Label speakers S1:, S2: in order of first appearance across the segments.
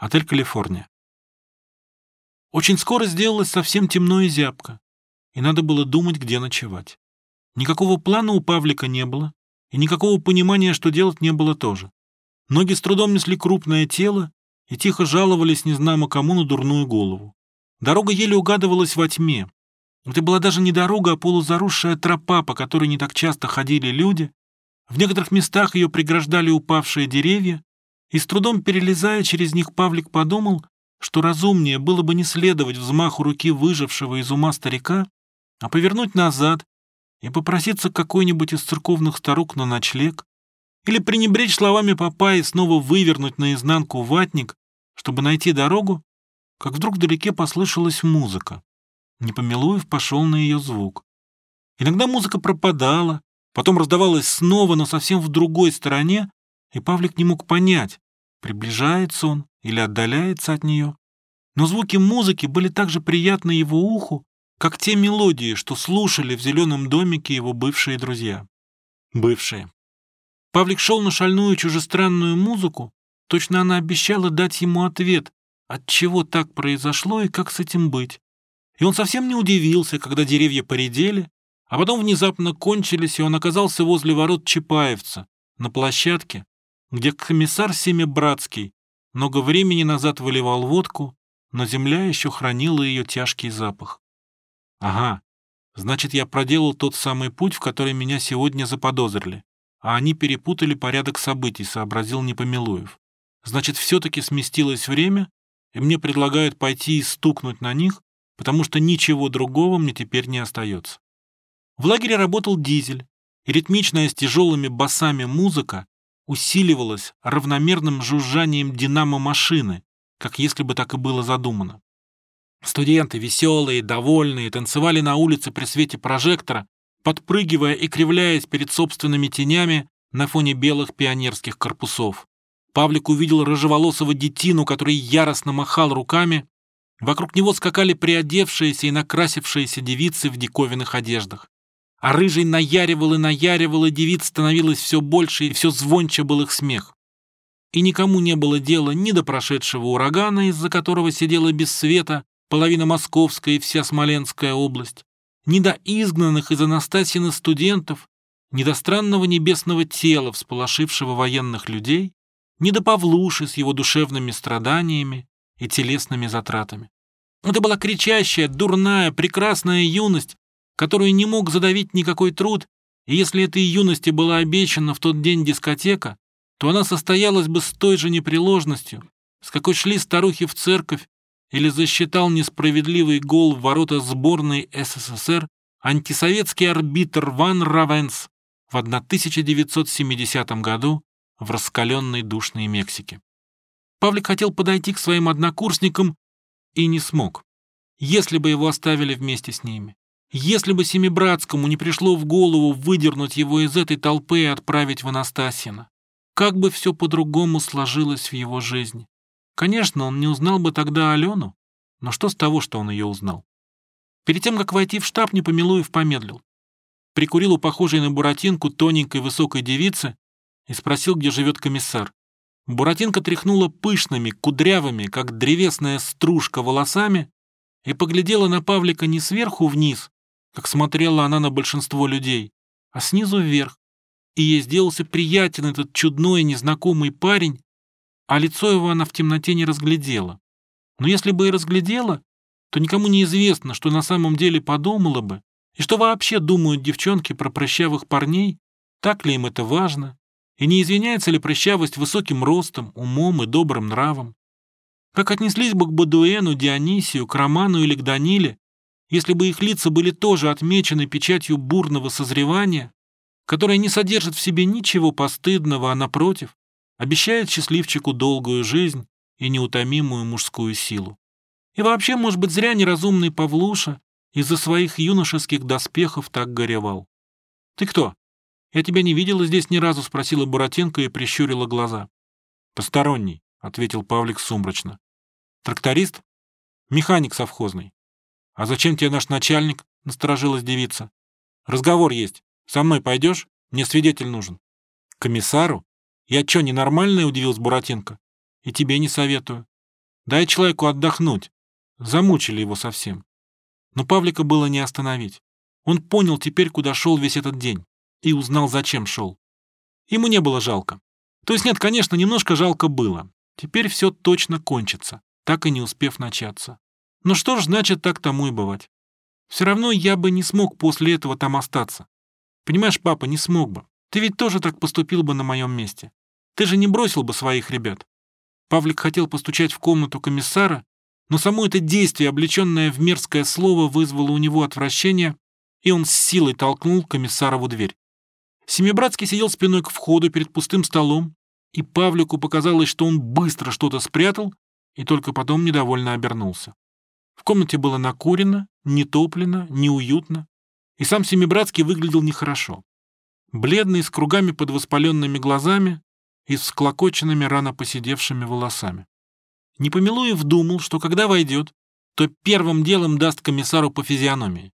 S1: Отель «Калифорния». Очень скоро сделалось совсем темно и зябко, и надо было думать, где ночевать. Никакого плана у Павлика не было, и никакого понимания, что делать, не было тоже. Ноги с трудом несли крупное тело и тихо жаловались незнамо кому на дурную голову. Дорога еле угадывалась во тьме. Это была даже не дорога, а полузаросшая тропа, по которой не так часто ходили люди. В некоторых местах ее преграждали упавшие деревья, и с трудом перелезая через них Павлик подумал, что разумнее было бы не следовать взмаху руки выжившего из ума старика, а повернуть назад и попроситься какой-нибудь из церковных старук на ночлег, или пренебречь словами папа и снова вывернуть наизнанку ватник, чтобы найти дорогу, как вдруг вдалеке послышалась музыка. Непомилуев пошел на ее звук. Иногда музыка пропадала, потом раздавалась снова, но совсем в другой стороне, и Павлик не мог понять, приближается он или отдаляется от нее. Но звуки музыки были так же приятны его уху, как те мелодии, что слушали в зеленом домике его бывшие друзья. Бывшие. Павлик шел на шальную чужестранную музыку, точно она обещала дать ему ответ, от чего так произошло и как с этим быть. И он совсем не удивился, когда деревья поредели, а потом внезапно кончились, и он оказался возле ворот Чапаевца, на площадке, где комиссар Семибратский много времени назад выливал водку, но земля еще хранила ее тяжкий запах. Ага, значит, я проделал тот самый путь, в который меня сегодня заподозрили, а они перепутали порядок событий, сообразил Непомилуев. Значит, все-таки сместилось время, и мне предлагают пойти и стукнуть на них, потому что ничего другого мне теперь не остается. В лагере работал дизель, и ритмичная с тяжелыми басами музыка усиливалась равномерным жужжанием динамо-машины, как если бы так и было задумано. Студенты, веселые, довольные, танцевали на улице при свете прожектора, подпрыгивая и кривляясь перед собственными тенями на фоне белых пионерских корпусов. Павлик увидел рыжеволосого детину, который яростно махал руками. Вокруг него скакали приодевшиеся и накрасившиеся девицы в диковинных одеждах. А рыжий наяривал и наяривал, и девиц становилось все больше, и все звонче был их смех. И никому не было дела ни до прошедшего урагана, из-за которого сидела без света половина Московская и вся Смоленская область, ни до изгнанных из Анастасины студентов, ни до странного небесного тела, всполошившего военных людей, ни до Павлуши с его душевными страданиями и телесными затратами. Это была кричащая, дурная, прекрасная юность, которую не мог задавить никакой труд, и если этой юности была обещана в тот день дискотека, то она состоялась бы с той же непреложностью, с какой шли старухи в церковь или засчитал несправедливый гол в ворота сборной СССР антисоветский арбитр Ван Равенс в 1970 году в раскаленной душной Мексике. Павлик хотел подойти к своим однокурсникам и не смог, если бы его оставили вместе с ними. Если бы Семибратскому не пришло в голову выдернуть его из этой толпы и отправить в Анастасина, как бы все по-другому сложилось в его жизни. Конечно, он не узнал бы тогда Алену, но что с того, что он ее узнал? Перед тем, как войти в штаб, Непомилуев помедлил. Прикурил у похожей на Буратинку тоненькой высокой девицы и спросил, где живет комиссар. Буратинка тряхнула пышными, кудрявыми, как древесная стружка, волосами и поглядела на Павлика не сверху вниз, как смотрела она на большинство людей, а снизу вверх. И ей сделался приятен этот чудной незнакомый парень, а лицо его она в темноте не разглядела. Но если бы и разглядела, то никому не известно, что на самом деле подумала бы, и что вообще думают девчонки про прыщавых парней, так ли им это важно, и не извиняется ли прыщавость высоким ростом, умом и добрым нравом. Как отнеслись бы к Бадуэну, Дионисию, к Роману или к Даниле, если бы их лица были тоже отмечены печатью бурного созревания, которая не содержит в себе ничего постыдного, а напротив, обещает счастливчику долгую жизнь и неутомимую мужскую силу. И вообще, может быть, зря неразумный Павлуша из-за своих юношеских доспехов так горевал. «Ты кто? Я тебя не видела здесь ни разу», — спросила Буратинка и прищурила глаза. «Посторонний», — ответил Павлик сумрачно. «Тракторист? Механик совхозный. «А зачем тебе наш начальник?» — насторожилась девица. «Разговор есть. Со мной пойдешь? Мне свидетель нужен». «Комиссару? Я чё, ненормальная?» — удивилась Буратинка. «И тебе не советую. Дай человеку отдохнуть. Замучили его совсем. Но Павлика было не остановить. Он понял теперь, куда шел весь этот день. И узнал, зачем шел. Ему не было жалко. То есть нет, конечно, немножко жалко было. Теперь все точно кончится, так и не успев начаться. Но что ж значит так тому и бывать? Все равно я бы не смог после этого там остаться. Понимаешь, папа, не смог бы. Ты ведь тоже так поступил бы на моем месте. Ты же не бросил бы своих ребят. Павлик хотел постучать в комнату комиссара, но само это действие, облеченное в мерзкое слово, вызвало у него отвращение, и он с силой толкнул комиссарову дверь. Семибратский сидел спиной к входу перед пустым столом, и Павлику показалось, что он быстро что-то спрятал, и только потом недовольно обернулся. В комнате было накурено, нетоплено, неуютно, и сам Семибратский выглядел нехорошо. Бледный, с кругами под воспаленными глазами и с склокоченными рано поседевшими волосами. Непомилуев думал, что когда войдет, то первым делом даст комиссару по физиономии.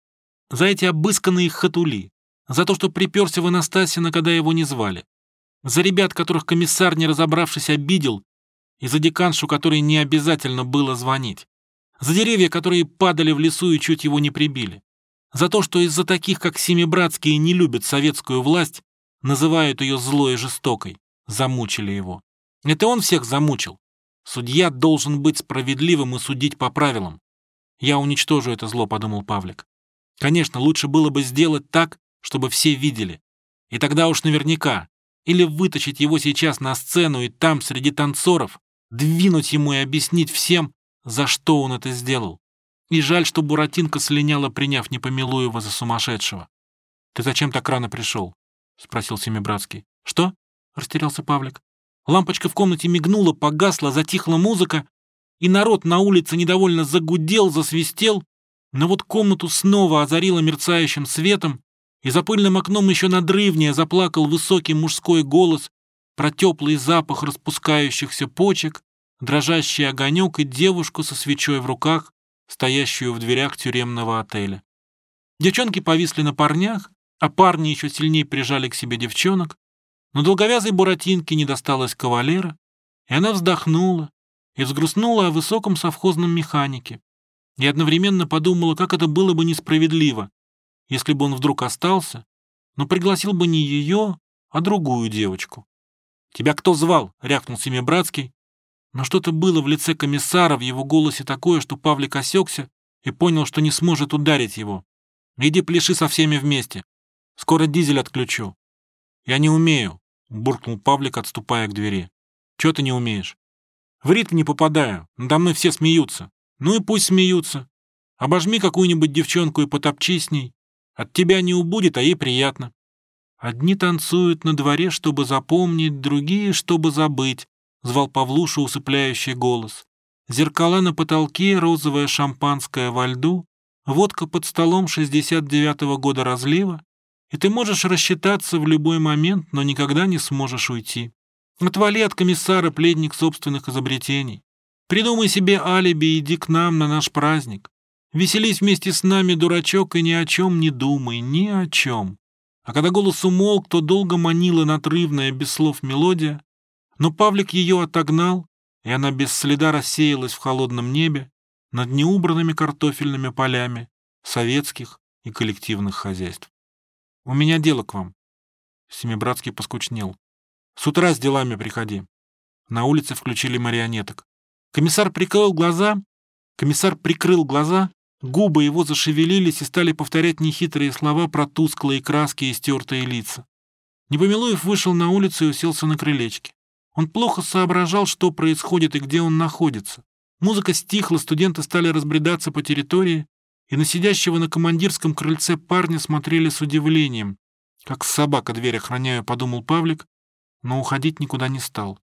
S1: За эти обысканные хатули, за то, что приперся в Анастасина, когда его не звали, за ребят, которых комиссар, не разобравшись, обидел, и за деканшу, которой не обязательно было звонить, за деревья, которые падали в лесу и чуть его не прибили, за то, что из-за таких, как Семибратские, не любят советскую власть, называют ее злой и жестокой, замучили его. Это он всех замучил. Судья должен быть справедливым и судить по правилам. Я уничтожу это зло, подумал Павлик. Конечно, лучше было бы сделать так, чтобы все видели. И тогда уж наверняка. Или вытащить его сейчас на сцену и там, среди танцоров, двинуть ему и объяснить всем, за что он это сделал. И жаль, что Буратинка слиняла, приняв Непомилуева за сумасшедшего. «Ты зачем так рано пришел?» — спросил Семибратский. «Что?» — растерялся Павлик. Лампочка в комнате мигнула, погасла, затихла музыка, и народ на улице недовольно загудел, засвистел, но вот комнату снова озарило мерцающим светом, и за пыльным окном еще надрывнее заплакал высокий мужской голос про теплый запах распускающихся почек, дрожащий огонек и девушку со свечой в руках, стоящую в дверях тюремного отеля. Девчонки повисли на парнях, а парни еще сильнее прижали к себе девчонок, но долговязой Буратинке не досталось кавалера, и она вздохнула и взгрустнула о высоком совхозном механике, и одновременно подумала, как это было бы несправедливо, если бы он вдруг остался, но пригласил бы не ее, а другую девочку. «Тебя кто звал?» — рявкнул Семибратский. Но что-то было в лице комиссара, в его голосе такое, что Павлик осекся и понял, что не сможет ударить его. «Иди пляши со всеми вместе. Скоро дизель отключу». «Я не умею», — буркнул Павлик, отступая к двери. «Чего ты не умеешь?» «В ритм не попадаю, надо мной все смеются. Ну и пусть смеются. Обожми какую-нибудь девчонку и потопчи с ней. От тебя не убудет, а ей приятно. Одни танцуют на дворе, чтобы запомнить, другие, чтобы забыть», — звал Павлуша усыпляющий голос. Зеркала на потолке, розовое шампанское во льду, водка под столом 69-го года разлива, и ты можешь рассчитаться в любой момент, но никогда не сможешь уйти. Отвали от комиссара пледник собственных изобретений. Придумай себе алиби и иди к нам на наш праздник. Веселись вместе с нами, дурачок, и ни о чем не думай, ни о чем. А когда голос умолк, то долго манила надрывная, без слов мелодия, но Павлик ее отогнал, и она без следа рассеялась в холодном небе над неубранными картофельными полями советских и коллективных хозяйств. У меня дело к вам. Семибратский поскучнел. С утра с делами приходи. На улице включили марионеток. Комиссар прикрыл глаза, комиссар прикрыл глаза, губы его зашевелились и стали повторять нехитрые слова про тусклые краски и стертые лица. Непомилуев вышел на улицу и уселся на крылечке. Он плохо соображал, что происходит и где он находится. Музыка стихла, студенты стали разбредаться по территории, и на сидящего на командирском крыльце парня смотрели с удивлением. Как собака дверь охраняю, подумал Павлик, но уходить никуда не стал.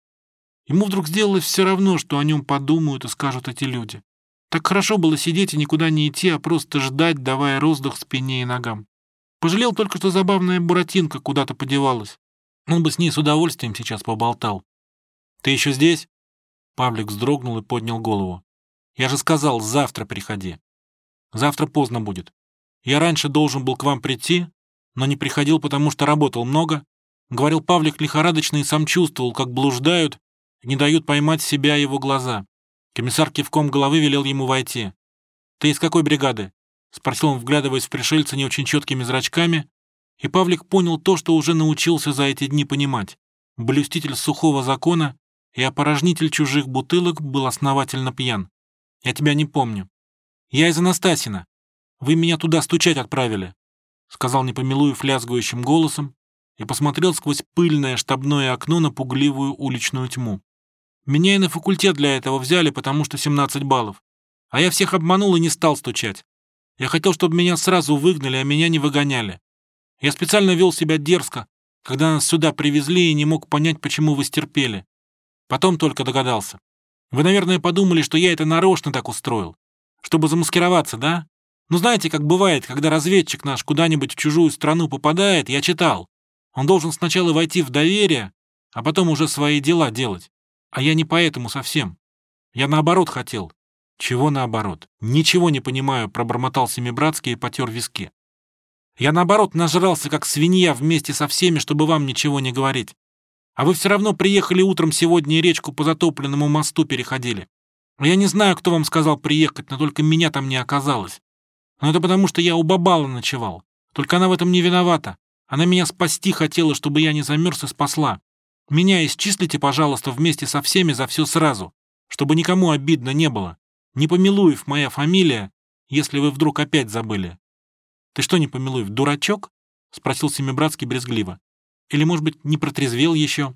S1: Ему вдруг сделалось все равно, что о нем подумают и скажут эти люди. Так хорошо было сидеть и никуда не идти, а просто ждать, давая роздых спине и ногам. Пожалел только, что забавная Буратинка куда-то подевалась. Он бы с ней с удовольствием сейчас поболтал. «Ты еще здесь?» Павлик вздрогнул и поднял голову. «Я же сказал, завтра приходи». Завтра поздно будет. Я раньше должен был к вам прийти, но не приходил, потому что работал много. Говорил Павлик лихорадочно и сам чувствовал, как блуждают, не дают поймать себя его глаза. Комиссар кивком головы велел ему войти. «Ты из какой бригады?» — спросил он, вглядываясь в пришельца не очень четкими зрачками, и Павлик понял то, что уже научился за эти дни понимать. Блюститель сухого закона и опорожнитель чужих бутылок был основательно пьян. «Я тебя не помню. Я из Анастасина. Вы меня туда стучать отправили», — сказал Непомилуев лязгающим голосом и посмотрел сквозь пыльное штабное окно на пугливую уличную тьму. «Меня и на факультет для этого взяли, потому что 17 баллов. А я всех обманул и не стал стучать. Я хотел, чтобы меня сразу выгнали, а меня не выгоняли. Я специально вел себя дерзко, когда нас сюда привезли и не мог понять, почему вы стерпели. Потом только догадался. Вы, наверное, подумали, что я это нарочно так устроил. Чтобы замаскироваться, да? Ну, знаете, как бывает, когда разведчик наш куда-нибудь в чужую страну попадает, я читал. Он должен сначала войти в доверие, а потом уже свои дела делать. А я не поэтому совсем. Я наоборот хотел. Чего наоборот? Ничего не понимаю, пробормотал Семибратский и потер виски. Я, наоборот, нажрался, как свинья, вместе со всеми, чтобы вам ничего не говорить. А вы все равно приехали утром сегодня и речку по затопленному мосту переходили. Я не знаю, кто вам сказал приехать, но только меня там не оказалось. Но это потому, что я у Бабала ночевал. Только она в этом не виновата. Она меня спасти хотела, чтобы я не замерз и спасла. Меня исчислите, пожалуйста, вместе со всеми за все сразу, чтобы никому обидно не было. Не Помилуев моя фамилия, если вы вдруг опять забыли. «Ты что, не помилуй, дурачок?» — спросил Семибратский брезгливо. «Или, может быть, не протрезвел еще?»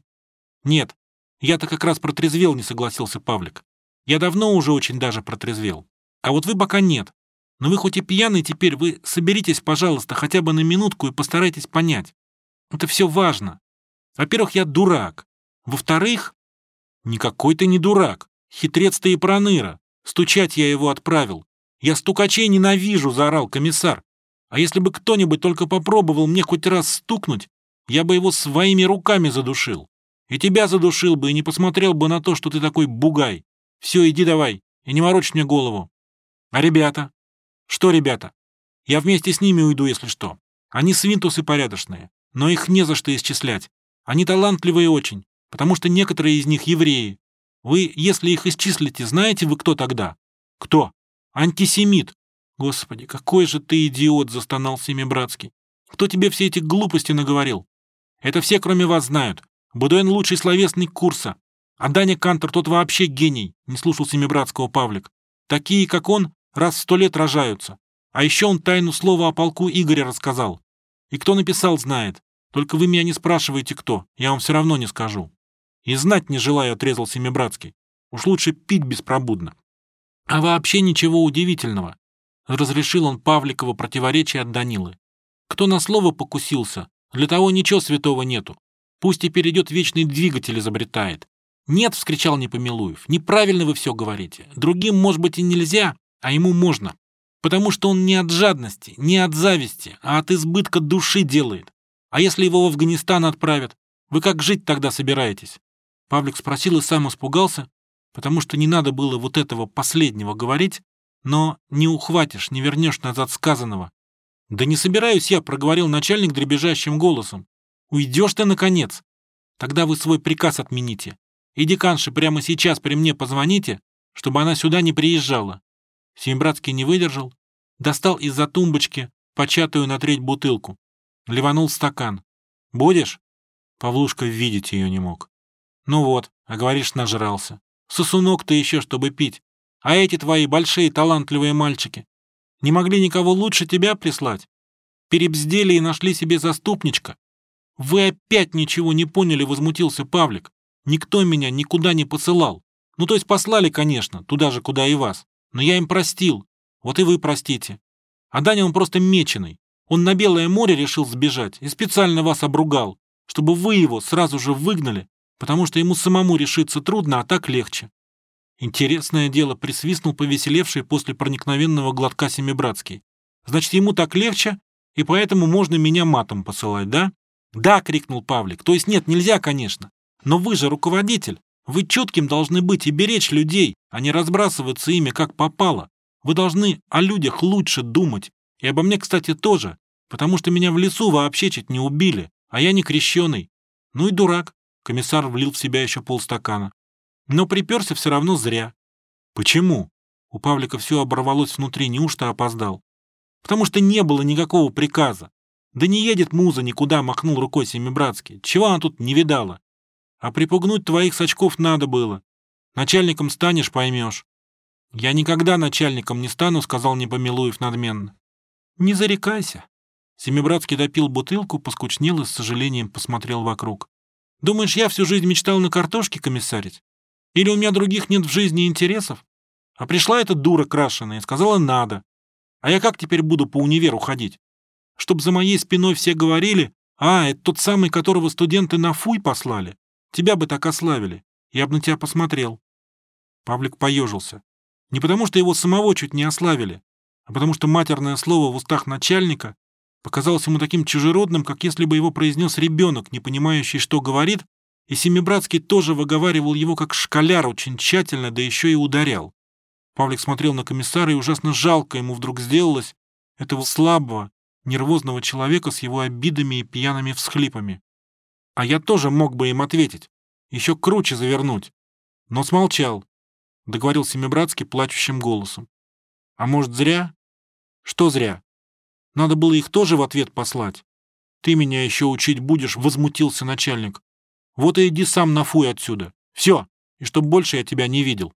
S1: «Нет, я-то как раз протрезвел», — не согласился Павлик. «Я давно уже очень даже протрезвел. А вот вы пока нет. Но вы хоть и пьяный теперь, вы соберитесь, пожалуйста, хотя бы на минутку и постарайтесь понять. Это все важно. Во-первых, я дурак. Во-вторых, никакой ты не дурак. Хитрец ты и проныра. Стучать я его отправил. Я стукачей ненавижу, заорал комиссар. А если бы кто-нибудь только попробовал мне хоть раз стукнуть, я бы его своими руками задушил. И тебя задушил бы, и не посмотрел бы на то, что ты такой бугай. Все, иди давай, и не морочь мне голову. А ребята? Что ребята? Я вместе с ними уйду, если что. Они свинтусы порядочные, но их не за что исчислять. Они талантливые очень, потому что некоторые из них евреи. Вы, если их исчислите, знаете вы, кто тогда? Кто? Антисемит, «Господи, какой же ты идиот!» — застонал Семибратский. «Кто тебе все эти глупости наговорил? Это все, кроме вас, знают. Будуэн лучший словесный курса. А Даня Кантор тот вообще гений», — не слушал Семибратского Павлик. «Такие, как он, раз в сто лет рожаются. А еще он тайну слова о полку Игоря рассказал. И кто написал, знает. Только вы меня не спрашиваете, кто. Я вам все равно не скажу. И знать не желаю, отрезал Семибратский. Уж лучше пить беспробудно. А вообще ничего удивительного. Разрешил он Павликово противоречие от Данилы. Кто на слово покусился, для того ничего святого нету. Пусть теперь идет вечный двигатель изобретает. «Нет», — вскричал Непомилуев, — «неправильно вы все говорите. Другим, может быть, и нельзя, а ему можно. Потому что он не от жадности, не от зависти, а от избытка души делает. А если его в Афганистан отправят, вы как жить тогда собираетесь?» Павлик спросил и сам испугался, потому что не надо было вот этого последнего говорить, но не ухватишь, не вернешь назад сказанного. Да не собираюсь я, проговорил начальник дребезжащим голосом. Уйдешь ты, наконец. Тогда вы свой приказ отмените. И деканше прямо сейчас при мне позвоните, чтобы она сюда не приезжала. Семибратский не выдержал, достал из-за тумбочки початую на треть бутылку. Ливанул стакан. «Будешь?» Павлушка видеть ее не мог. «Ну вот, а говоришь, нажрался. Сосунок ты еще, чтобы пить. А эти твои большие талантливые мальчики не могли никого лучше тебя прислать? Перебздели и нашли себе заступничка? Вы опять ничего не поняли, возмутился Павлик. Никто меня никуда не посылал. Ну, то есть послали, конечно, туда же, куда и вас. Но я им простил. Вот и вы простите. А Даня он просто меченый. Он на Белое море решил сбежать и специально вас обругал, чтобы вы его сразу же выгнали, потому что ему самому решиться трудно, а так легче. Интересное дело, присвистнул повеселевший после проникновенного глотка Семибратский. Значит, ему так легче, и поэтому можно меня матом посылать, да? Да, крикнул Павлик. То есть нет, нельзя, конечно. Но вы же руководитель. Вы чутким должны быть и беречь людей, а не разбрасываться ими как попало. Вы должны о людях лучше думать. И обо мне, кстати, тоже. Потому что меня в лесу вообще чуть не убили, а я не крещеный. Ну и дурак. Комиссар влил в себя еще полстакана но приперся все равно зря. Почему? У Павлика все оборвалось внутри, неужто опоздал? Потому что не было никакого приказа. Да не едет муза никуда, махнул рукой Семибратский. Чего она тут не видала? А припугнуть твоих сачков надо было. Начальником станешь, поймешь. Я никогда начальником не стану, сказал Непомилуев надменно. Не зарекайся. Семибратский допил бутылку, поскучнел и с сожалением посмотрел вокруг. Думаешь, я всю жизнь мечтал на картошке комиссарить? Или у меня других нет в жизни интересов? А пришла эта дура крашеная и сказала «надо». А я как теперь буду по универу ходить? Чтоб за моей спиной все говорили «А, это тот самый, которого студенты на фуй послали. Тебя бы так ославили. Я бы на тебя посмотрел». Павлик поежился. Не потому, что его самого чуть не ославили, а потому что матерное слово в устах начальника показалось ему таким чужеродным, как если бы его произнес ребенок, не понимающий, что говорит, и Семибратский тоже выговаривал его как школяр очень тщательно, да еще и ударял. Павлик смотрел на комиссара, и ужасно жалко ему вдруг сделалось этого слабого, нервозного человека с его обидами и пьяными всхлипами. А я тоже мог бы им ответить, еще круче завернуть. Но смолчал, договорил Семибратский плачущим голосом. А может, зря? Что зря? Надо было их тоже в ответ послать. Ты меня еще учить будешь, возмутился начальник. Вот и иди сам на фуй отсюда. Все, и чтоб больше я тебя не видел.